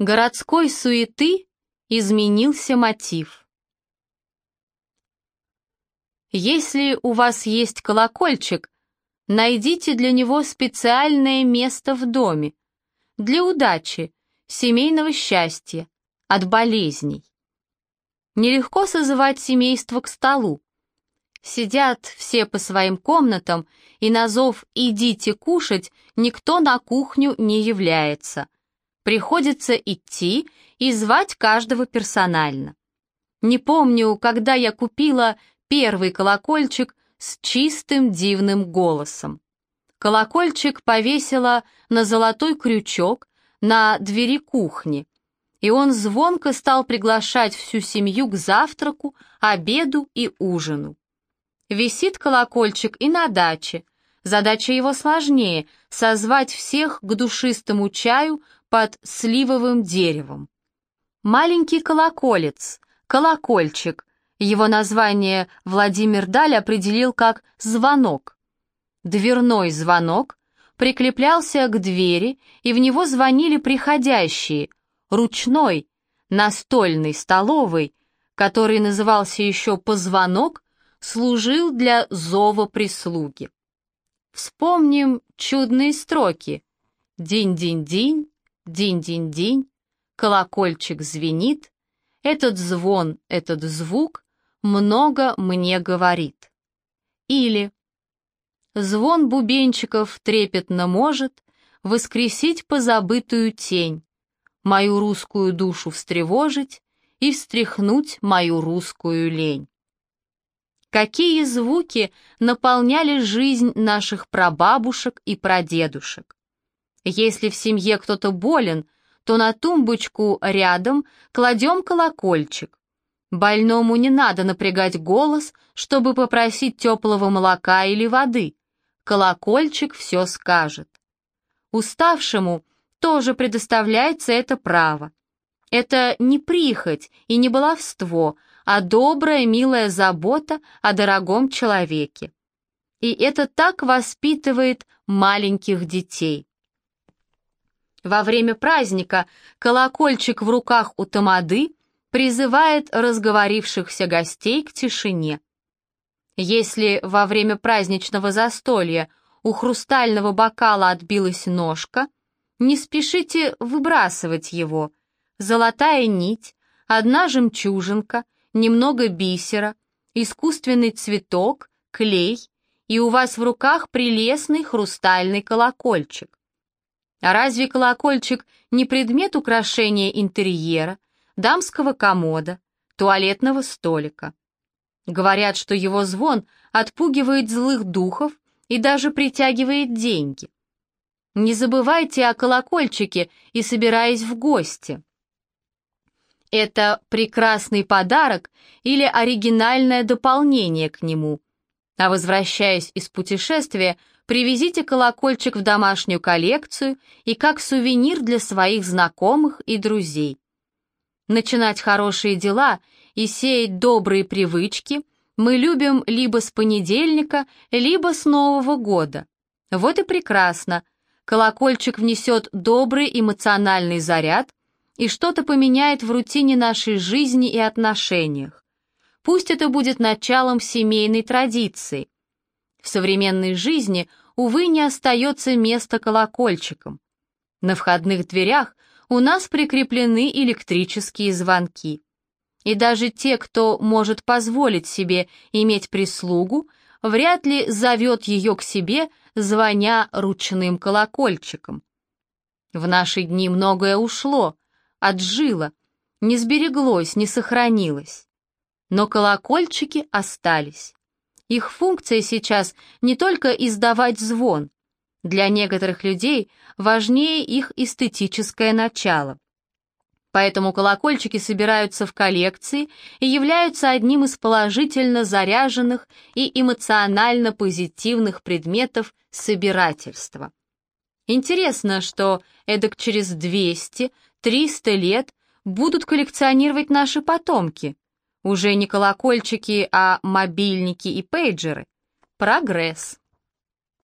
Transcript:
Городской суеты изменился мотив. Если у вас есть колокольчик, найдите для него специальное место в доме, для удачи, семейного счастья, от болезней. Нелегко созывать семейство к столу. Сидят все по своим комнатам, и на зов «идите кушать» никто на кухню не является. Приходится идти и звать каждого персонально. Не помню, когда я купила первый колокольчик с чистым дивным голосом. Колокольчик повесила на золотой крючок на двери кухни, и он звонко стал приглашать всю семью к завтраку, обеду и ужину. Висит колокольчик и на даче. Задача его сложнее — созвать всех к душистому чаю под сливовым деревом. Маленький колоколец, колокольчик, его название Владимир Даль определил как «звонок». Дверной звонок прикреплялся к двери, и в него звонили приходящие, ручной, настольный, столовый, который назывался еще «позвонок», служил для зова прислуги. Вспомним чудные строки. Динь-динь-динь, динь-динь-динь, колокольчик звенит, этот звон, этот звук много мне говорит. Или звон бубенчиков трепетно может воскресить позабытую тень, мою русскую душу встревожить и встряхнуть мою русскую лень. Какие звуки наполняли жизнь наших прабабушек и прадедушек? Если в семье кто-то болен, то на тумбочку рядом кладем колокольчик. Больному не надо напрягать голос, чтобы попросить теплого молока или воды. Колокольчик все скажет. Уставшему тоже предоставляется это право. Это не прихоть и не баловство, а добрая, милая забота о дорогом человеке. И это так воспитывает маленьких детей. Во время праздника колокольчик в руках у тамады призывает разговорившихся гостей к тишине. Если во время праздничного застолья у хрустального бокала отбилась ножка, не спешите выбрасывать его. Золотая нить, одна жемчужинка, немного бисера, искусственный цветок, клей, и у вас в руках прелестный хрустальный колокольчик. А разве колокольчик не предмет украшения интерьера, дамского комода, туалетного столика? Говорят, что его звон отпугивает злых духов и даже притягивает деньги. Не забывайте о колокольчике и собираясь в гости. Это прекрасный подарок или оригинальное дополнение к нему. А возвращаясь из путешествия, привезите колокольчик в домашнюю коллекцию и как сувенир для своих знакомых и друзей. Начинать хорошие дела и сеять добрые привычки мы любим либо с понедельника, либо с Нового года. Вот и прекрасно – Колокольчик внесет добрый эмоциональный заряд и что-то поменяет в рутине нашей жизни и отношениях. Пусть это будет началом семейной традиции. В современной жизни, увы, не остается места колокольчикам. На входных дверях у нас прикреплены электрические звонки. И даже те, кто может позволить себе иметь прислугу, вряд ли зовет ее к себе звоня ручным колокольчиком. В наши дни многое ушло, отжило, не сбереглось, не сохранилось. Но колокольчики остались. Их функция сейчас не только издавать звон. Для некоторых людей важнее их эстетическое начало. Поэтому колокольчики собираются в коллекции и являются одним из положительно заряженных и эмоционально позитивных предметов собирательства. Интересно, что эдак через 200-300 лет будут коллекционировать наши потомки. Уже не колокольчики, а мобильники и пейджеры. Прогресс.